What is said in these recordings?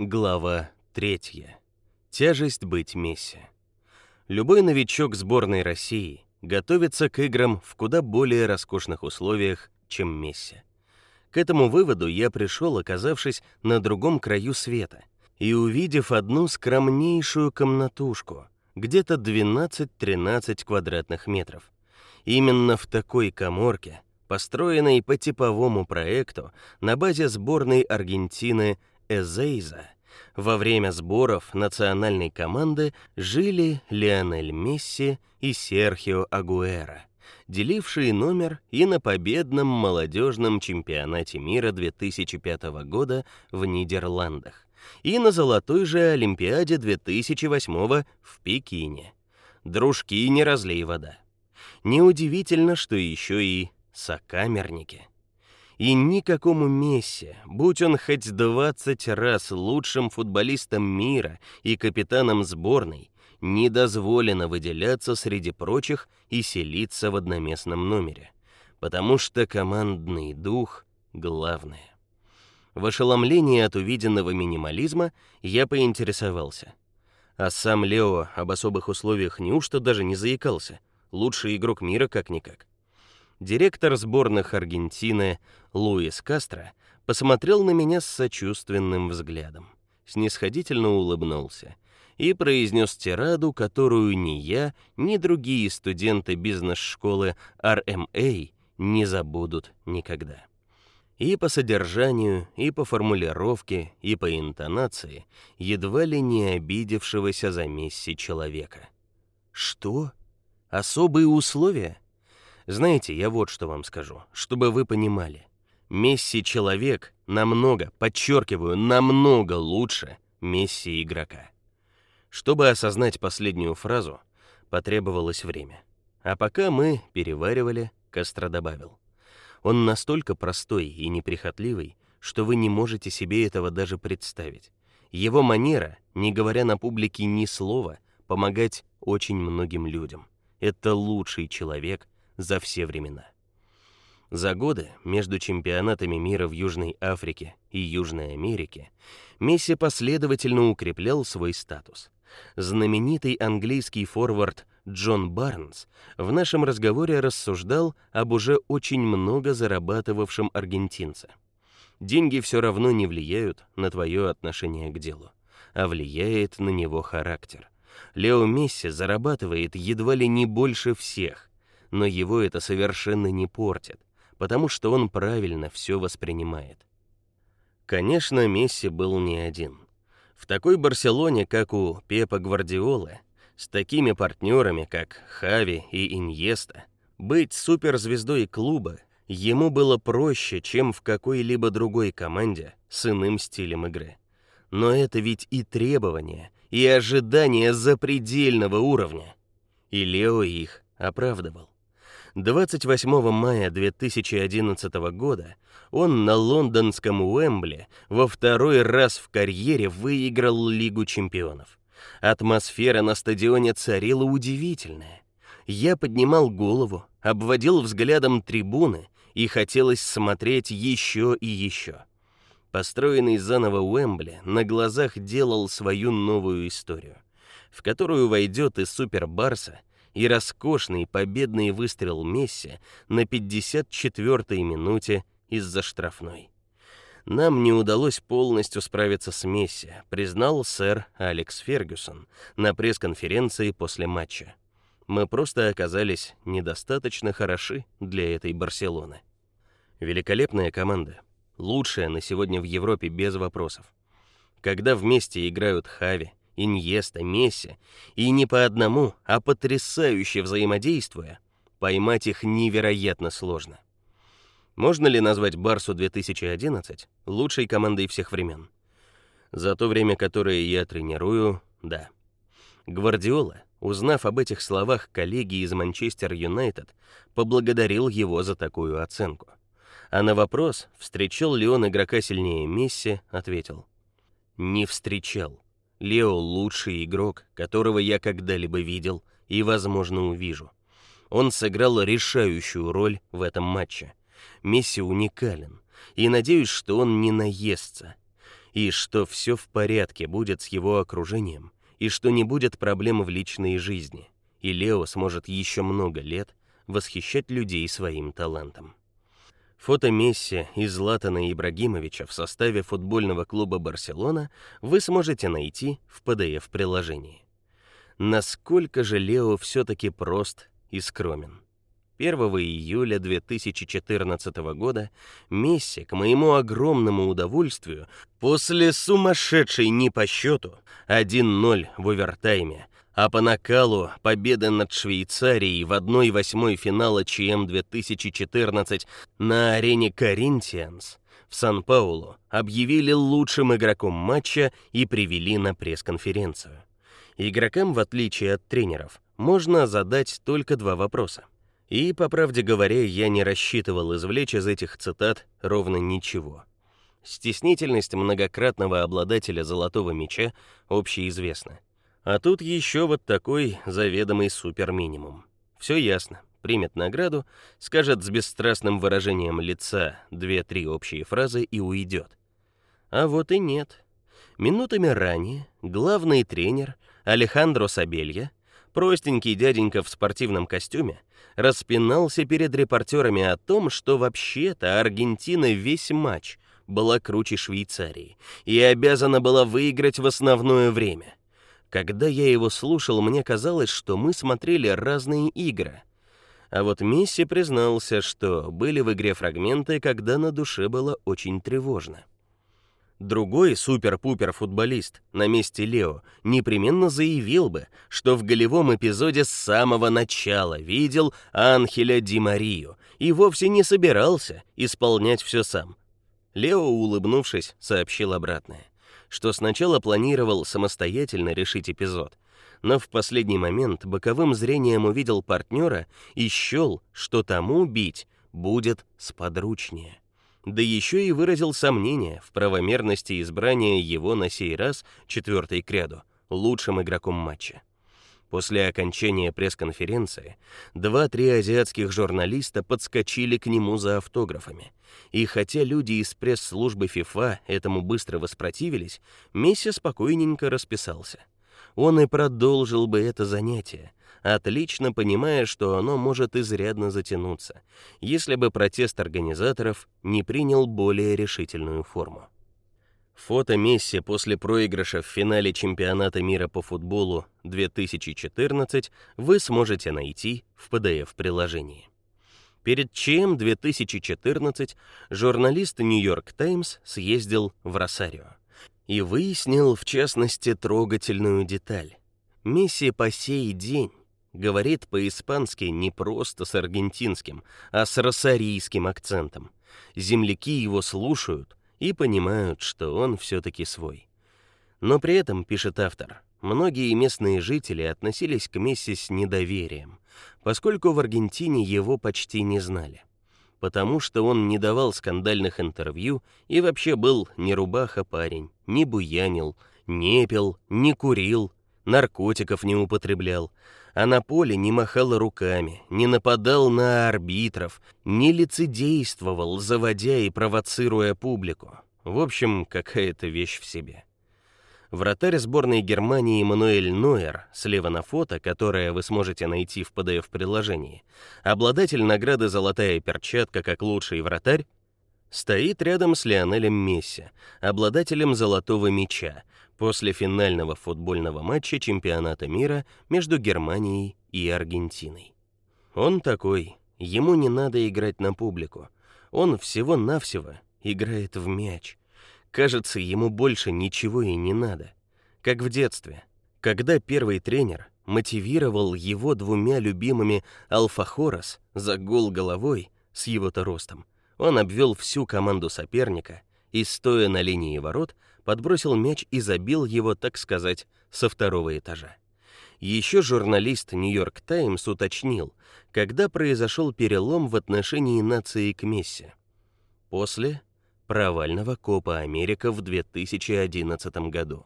Глава 3. Тяжесть быть Месси. Любой новичок сборной России готовится к играм в куда более роскошных условиях, чем Месси. К этому выводу я пришел, оказавшись на другом краю света и увидев одну скромнейшую комнатушку, где-то 12-13 квадратных метров. Именно в такой каморке, построенной по типовому проекту на базе сборной Аргентины Эзейза, во время сборов национальной команды жили Лионель Месси и Серхио Агуэро, делившие номер и на победном молодежном чемпионате мира 2005 года в Нидерландах, и на золотой же Олимпиаде 2008 в Пекине. Дружки не разлей вода. Неудивительно, что еще и сокамерники. И никакому Месси, будь он хоть 20 раз лучшим футболистом мира и капитаном сборной, не дозволено выделяться среди прочих и селиться в одноместном номере, потому что командный дух главное. В ошеломлении от увиденного минимализма я поинтересовался: а сам Лео об особых условиях неужто даже не заикался? Лучший игрок мира как никак директор сборных Аргентины Луис Кастро посмотрел на меня с сочувственным взглядом, снисходительно улыбнулся и произнес тираду, которую ни я, ни другие студенты бизнес-школы RMA не забудут никогда. И по содержанию, и по формулировке, и по интонации едва ли не обидевшегося за Месси человека. Что? Особые условия? Знаете, я вот что вам скажу, чтобы вы понимали. Месси человек намного, подчеркиваю, намного лучше Месси игрока. Чтобы осознать последнюю фразу, потребовалось время. А пока мы переваривали, Кастро добавил: "Он настолько простой и неприхотливый, что вы не можете себе этого даже представить. Его манера, не говоря на публике ни слова, помогать очень многим людям. Это лучший человек, за все времена. За годы между чемпионатами мира в Южной Африке и Южной Америке Месси последовательно укреплял свой статус. Знаменитый английский форвард Джон Барнс в нашем разговоре рассуждал об уже очень много зарабатывавшем аргентинце. Деньги все равно не влияют на твое отношение к делу, а влияет на него характер. Лео Месси зарабатывает едва ли не больше всех, но его это совершенно не портит, потому что он правильно все воспринимает. Конечно, Месси был не один. В такой Барселоне, как у Пепа Гвардиолы, с такими партнерами, как Хави и Иньеста, быть суперзвездой клуба ему было проще, чем в какой-либо другой команде с иным стилем игры. Но это ведь и требования, и ожидания запредельного уровня. И Лео их оправдывал. 28 мая 2011 года он на лондонском Уэмбли во второй раз в карьере выиграл Лигу чемпионов. Атмосфера на стадионе царила удивительная. Я поднимал голову, обводил взглядом трибуны, и хотелось смотреть еще и еще. Построенный заново Уэмбли на глазах делал свою новую историю, в которую войдет и Супер Барса, и роскошный победный выстрел Месси на 54-й минуте из-за штрафной. Нам не удалось полностью справиться с Месси, признал сэр Алекс Фергюсон на пресс-конференции после матча. Мы просто оказались недостаточно хороши для этой Барселоны. Великолепная команда, лучшая на сегодня в Европе без вопросов. Когда вместе играют Хави, Иньеста, Месси, и не по одному, а потрясающе взаимодействуя, поймать их невероятно сложно. Можно ли назвать Барсу 2011 лучшей командой всех времен? За то время, которое я тренирую, да. Гвардиола, узнав об этих словах коллеги из Манчестер Юнайтед, поблагодарил его за такую оценку. А на вопрос, встречал ли он игрока сильнее Месси, ответил: "Не встречал. Лео лучший игрок, которого я когда-либо видел и, возможно, увижу. Он сыграл решающую роль в этом матче. Месси уникален, и надеюсь, что он не наестся. и что все в порядке будет с его окружением, и что не будет проблем в личной жизни, и Лео сможет еще много лет восхищать людей своим талантом. Фото Месси и Златана Ибрагимовича в составе футбольного клуба Барселона вы сможете найти в PDF-приложении. Насколько же Лео все таки прост и скромен. 1 июля 2014 года Месси, к моему огромному удовольствию, после сумасшедшей не по счету 1:0 в овертайме, а по накалу победы над Швейцарией в 1/8 финала ЧМ 2014 на арене Corinthians в Сан-Паулу объявили лучшим игроком матча и привели на пресс-конференцию. Игрокам, в отличие от тренеров, можно задать только два вопроса. И, по правде говоря, я не рассчитывал извлечь из этих цитат ровно ничего. Стеснительность многократного обладателя золотого мяча общеизвестна. А тут еще вот такой заведомый суперминимум. Все ясно. Примет награду, скажет с бесстрастным выражением лица две-три общие фразы и уйдет. А вот и нет. Минутами ранее главный тренер Алехандро Сабелья, простенький дяденька в спортивном костюме, распинался перед репортерами о том, что вообще-то Аргентина весь матч была круче Швейцарии и обязана была выиграть в основное время. Когда я его слушал, мне казалось, что мы смотрели разные игры. А вот Месси признался, что были в игре фрагменты, когда на душе было очень тревожно. Другой супер-пупер футболист на месте Лео непременно заявил бы, что в голевом эпизоде с самого начала видел Анхеля Ди Марию и вовсе не собирался исполнять все сам. Лео, улыбнувшись, сообщил обратное, что сначала планировал самостоятельно решить эпизод, но в последний момент боковым зрением увидел партнера и счёл, что тому бить будет сподручнее да еще и выразил сомнение в правомерности избрания его на сей раз четвертой к ряду лучшим игроком матча. После окончания пресс-конференции два-три азиатских журналиста подскочили к нему за автографами. И хотя люди из пресс-службы FIFA этому быстро воспротивились, Месси спокойненько расписался. Он и продолжил бы это занятие, отлично понимая, что оно может изрядно затянуться, если бы протест организаторов не принял более решительную форму. Фото Месси после проигрыша в финале чемпионата мира по футболу 2014 вы сможете найти в PDF-приложении. Перед ЧМ 2014 журналист Нью-Йорк Таймс съездил в Росарио и выяснил в частности трогательную деталь. Месси по сей день говорит по-испански не просто с аргентинским, а с росарийским акцентом. Земляки его слушают и понимают, что он все таки свой. Но при этом, пишет автор, многие местные жители относились к Месси с недоверием, поскольку в Аргентине его почти не знали. Потому что он не давал скандальных интервью и вообще был не рубаха парень, не буянил, не пил, не курил, наркотиков не употреблял, а на поле не махал руками, не нападал на арбитров, не лицедействовал, заводя и провоцируя публику. В общем, какая-то вещь в себе. Вратарь сборной Германии Мануэль Нойер, слева на фото, которое вы сможете найти в PDF-приложении, обладатель награды «Золотая перчатка» как лучший вратарь, стоит рядом с Лионелем Месси, обладателем «Золотого мяча», после финального футбольного матча чемпионата мира между Германией и Аргентиной. Он такой, ему не надо играть на публику. Он всего-навсего играет в мяч. Кажется, ему больше ничего и не надо. Как в детстве, когда первый тренер мотивировал его двумя любимыми Алфахорос за гол головой с его-то ростом. Он обвел всю команду соперника и стоя на линии ворот, подбросил мяч и забил его, так сказать, со второго этажа. Еще журналист Нью-Йорк Таймс уточнил, когда произошел перелом в отношении нации к Месси. После провального Копа Америка в 2011 году.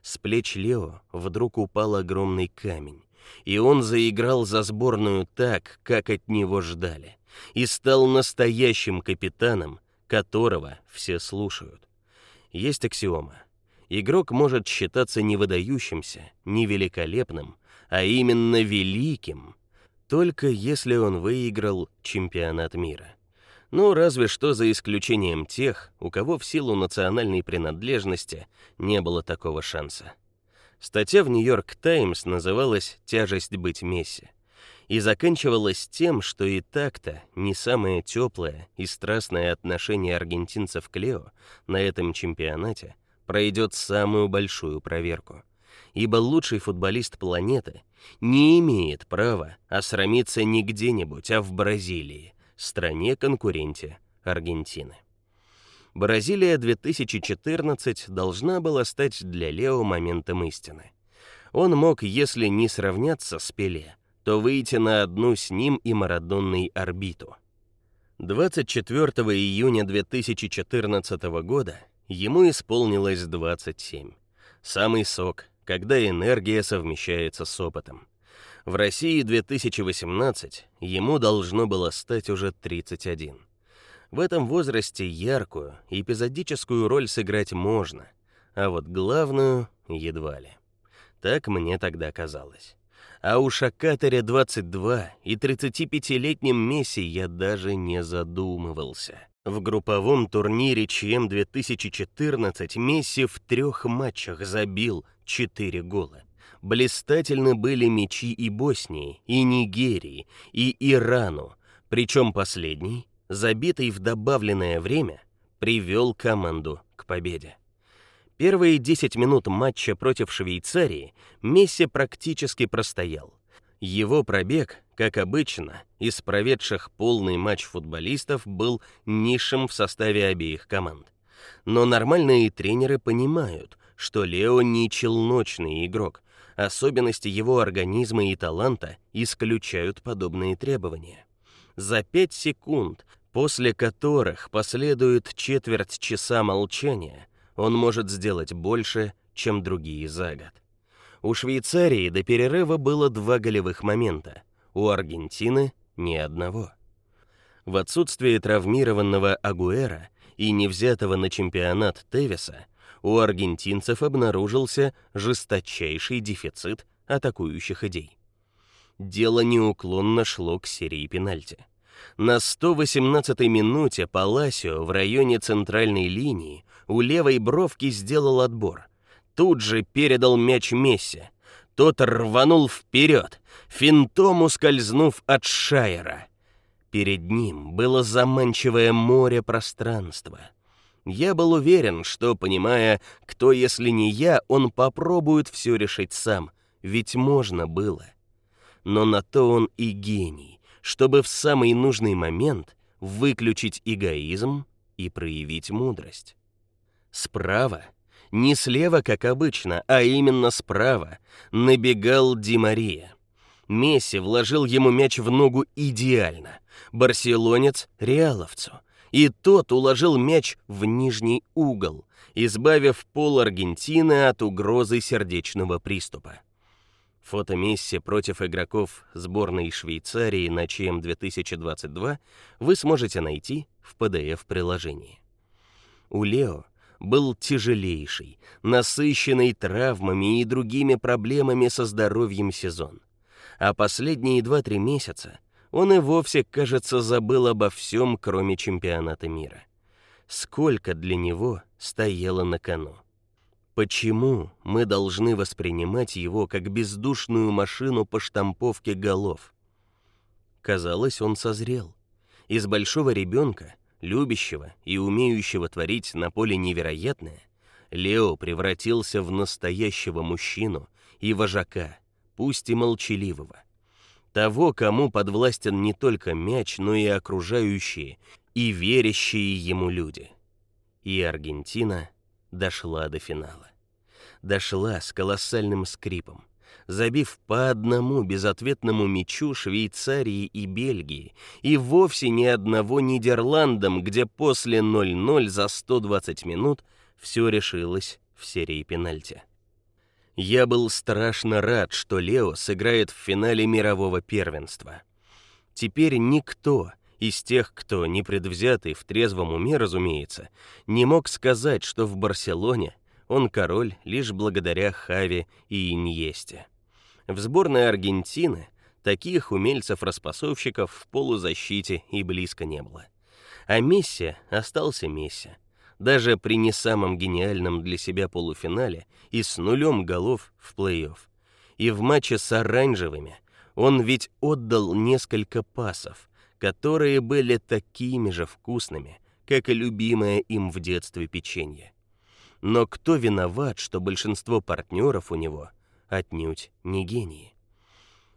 С плеч Лео вдруг упал огромный камень, и он заиграл за сборную так, как от него ждали, и стал настоящим капитаном, которого все слушают. Есть аксиома. Игрок может считаться не выдающимся, не великолепным, а именно великим, только если он выиграл чемпионат мира. Ну, разве что за исключением тех, у кого в силу национальной принадлежности не было такого шанса. Статья в Нью-Йорк Таймс называлась «Тяжесть быть Месси» и заканчивалась тем, что и так-то не самое теплое и страстное отношение аргентинцев к Лео на этом чемпионате пройдет самую большую проверку. Ибо лучший футболист планеты не имеет права осрамиться не где-нибудь, а в Бразилии, стране-конкуренте Аргентины. Бразилия 2014 должна была стать для Лео моментом истины. Он мог, если не сравняться с Пеле, то выйти на одну с ним и Марадонной орбиту. 24 июня 2014 года ему исполнилось 27. Самый сок, когда энергия совмещается с опытом. В России 2018 ему должно было стать уже 31. В этом возрасте яркую, эпизодическую роль сыграть можно, а вот главную едва ли. Так мне тогда казалось. А уж о Катаре 22 и 35-летнем Месси я даже не задумывался. В групповом турнире ЧМ 2014 Месси в трех матчах забил 4 гола. Блистательны были мячи и Боснии, и Нигерии, и Ирану, причем последний забитый в добавленное время, привел команду к победе. Первые 10 минут матча против Швейцарии Месси практически простоял. Его пробег, как обычно, из проведших полный матч футболистов был низшим в составе обеих команд. Но нормальные тренеры понимают, что Лео не челночный игрок. Особенности его организма и таланта исключают подобные требования за 5 секунд, после которых последует четверть часа молчания, он может сделать больше, чем другие за год. У Швейцарии до перерыва было два голевых момента, у Аргентины ни одного. В отсутствие травмированного Агуэра и не взятого на чемпионат Тевиса, у аргентинцев обнаружился жесточайший дефицит атакующих идей дело неуклонно шло к серии пенальти. На 118-й минуте Паласио в районе центральной линии у левой бровки сделал отбор. Тут же передал мяч Месси. Тот рванул вперед, финтом ускользнув от Шайера. Перед ним было заманчивое море пространства. Я был уверен, что, понимая, кто если не я, он попробует все решить сам, ведь можно было но на то он и гений, чтобы в самый нужный момент выключить эгоизм и проявить мудрость. Справа, не слева, как обычно, а именно справа, набегал Ди Мария. Месси вложил ему мяч в ногу идеально. Барселонец реаловцу, и тот уложил мяч в нижний угол, избавив пол Аргентины от угрозы сердечного приступа. Фото Месси против игроков сборной Швейцарии на ЧМ 2022 вы сможете найти в PDF-приложении. У Лео был тяжелейший, насыщенный травмами и другими проблемами со здоровьем сезон. А последние 2-3 месяца он и вовсе, кажется, забыл обо всем, кроме чемпионата мира. Сколько для него стояло на кону. Почему мы должны воспринимать его как бездушную машину по штамповке голов? Казалось, он созрел. Из большого ребенка, любящего и умеющего творить на поле невероятное, Лео превратился в настоящего мужчину и вожака, пусть и молчаливого. Того, кому подвластен не только мяч, но и окружающие и верящие ему люди. И Аргентина дошла до финала. Дошла с колоссальным скрипом, забив по одному безответному мячу Швейцарии и Бельгии, и вовсе ни одного Нидерландам, где после 0:0 за 120 минут все решилось в серии пенальти. Я был страшно рад, что Лео сыграет в финале мирового первенства. Теперь никто Из тех, кто непредвзятый в трезвом уме, разумеется, не мог сказать, что в Барселоне он король лишь благодаря Хави и Иньесте. В сборной Аргентины таких умельцев-распасовщиков в полузащите и близко не было. А Месси остался Месси. Даже при не самом гениальном для себя полуфинале и с нулем голов в плей-офф. И в матче с оранжевыми он ведь отдал несколько пасов, которые были такими же вкусными, как и любимое им в детстве печенье. Но кто виноват, что большинство партнеров у него отнюдь не гении?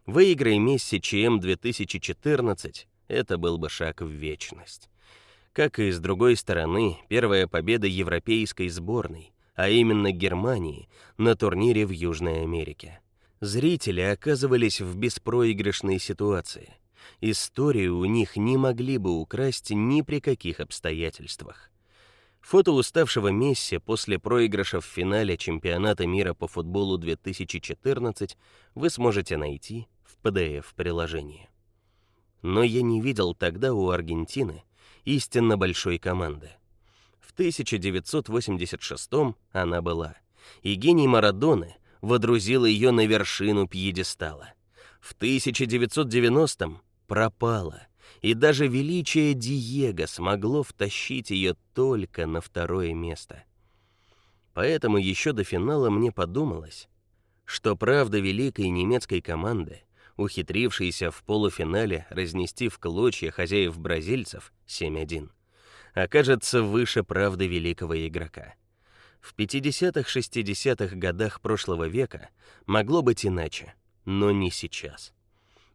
Выиграй Месси ЧМ 2014, это был бы шаг в вечность. Как и с другой стороны, первая победа европейской сборной, а именно Германии, на турнире в Южной Америке. Зрители оказывались в беспроигрышной ситуации. Историю у них не могли бы украсть ни при каких обстоятельствах. Фото уставшего Месси после проигрыша в финале чемпионата мира по футболу 2014 вы сможете найти в PDF-приложении. Но я не видел тогда у Аргентины истинно большой команды. В 1986 она была, и гений Марадоны водрузил ее на вершину пьедестала. В 1990 пропала и даже величие Диего смогло втащить ее только на второе место. Поэтому еще до финала мне подумалось, что правда великой немецкой команды, ухитрившейся в полуфинале разнести в клочья хозяев бразильцев 7:1, окажется выше правды великого игрока. В 50-60-х годах прошлого века могло быть иначе, но не сейчас.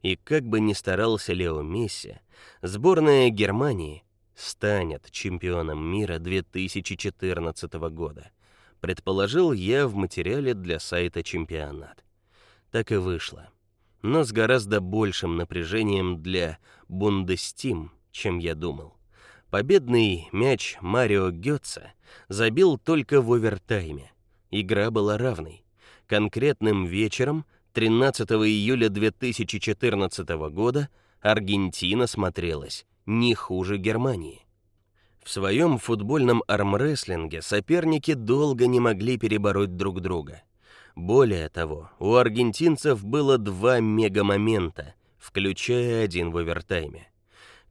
И как бы ни старался Лео Месси, сборная Германии станет чемпионом мира 2014 года. Предположил я в материале для сайта Чемпионат. Так и вышло. Но с гораздо большим напряжением для Бундестим, чем я думал. Победный мяч Марио Гётце забил только в овертайме. Игра была равной. Конкретным вечером 13 июля 2014 года Аргентина смотрелась не хуже Германии. В своем футбольном армрестлинге соперники долго не могли перебороть друг друга. Более того, у аргентинцев было два мегамомента, включая один в овертайме.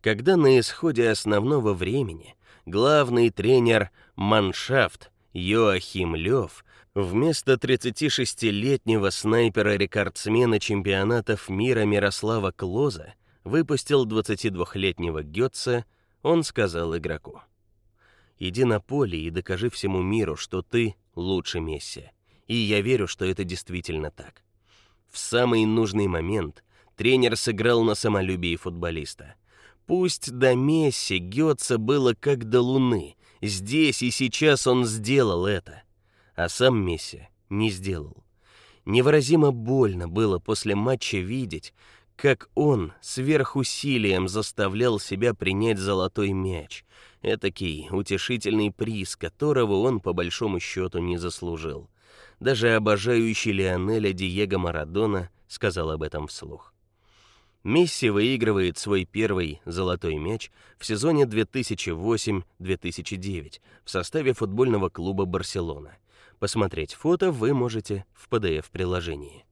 Когда на исходе основного времени главный тренер Маншафт Йоахим Лёв Вместо 36-летнего снайпера-рекордсмена чемпионатов мира Мирослава Клоза выпустил 22-летнего Гётца, он сказал игроку: "Иди на поле и докажи всему миру, что ты лучше Месси". И я верю, что это действительно так. В самый нужный момент тренер сыграл на самолюбии футболиста. Пусть до Месси Гётца было как до луны, здесь и сейчас он сделал это а сам Месси не сделал. Невыразимо больно было после матча видеть, как он сверхусилием заставлял себя принять золотой мяч, этакий утешительный приз, которого он по большому счету не заслужил. Даже обожающий Лионеля Диего Марадона сказал об этом вслух. Месси выигрывает свой первый золотой мяч в сезоне 2008-2009 в составе футбольного клуба Барселона. Посмотреть фото вы можете в PDF-приложении.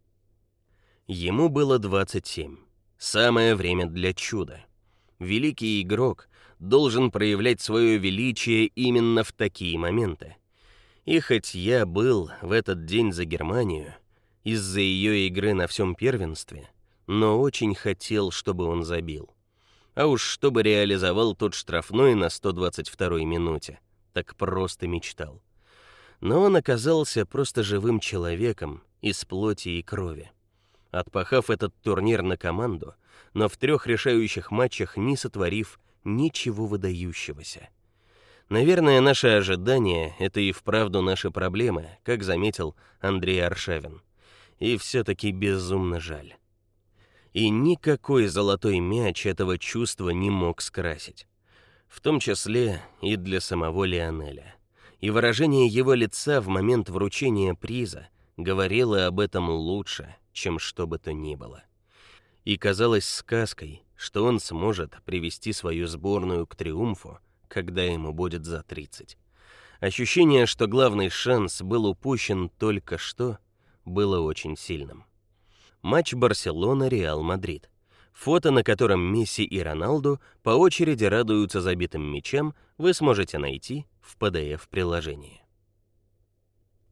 Ему было 27. Самое время для чуда. Великий игрок должен проявлять свое величие именно в такие моменты. И хоть я был в этот день за Германию из-за ее игры на всем первенстве, но очень хотел, чтобы он забил. А уж чтобы реализовал тот штрафной на 122-й минуте, так просто мечтал но он оказался просто живым человеком из плоти и крови. Отпахав этот турнир на команду, но в трех решающих матчах не сотворив ничего выдающегося. Наверное, наши ожидания это и вправду наши проблемы, как заметил Андрей Аршавин. И все таки безумно жаль. И никакой золотой мяч этого чувства не мог скрасить, в том числе и для самого Лионеля и выражение его лица в момент вручения приза говорило об этом лучше, чем что бы то ни было. И казалось сказкой, что он сможет привести свою сборную к триумфу, когда ему будет за 30. Ощущение, что главный шанс был упущен только что, было очень сильным. Матч Барселона-Реал Мадрид. Фото, на котором Месси и Роналду по очереди радуются забитым мячам, вы сможете найти в PDF-приложении.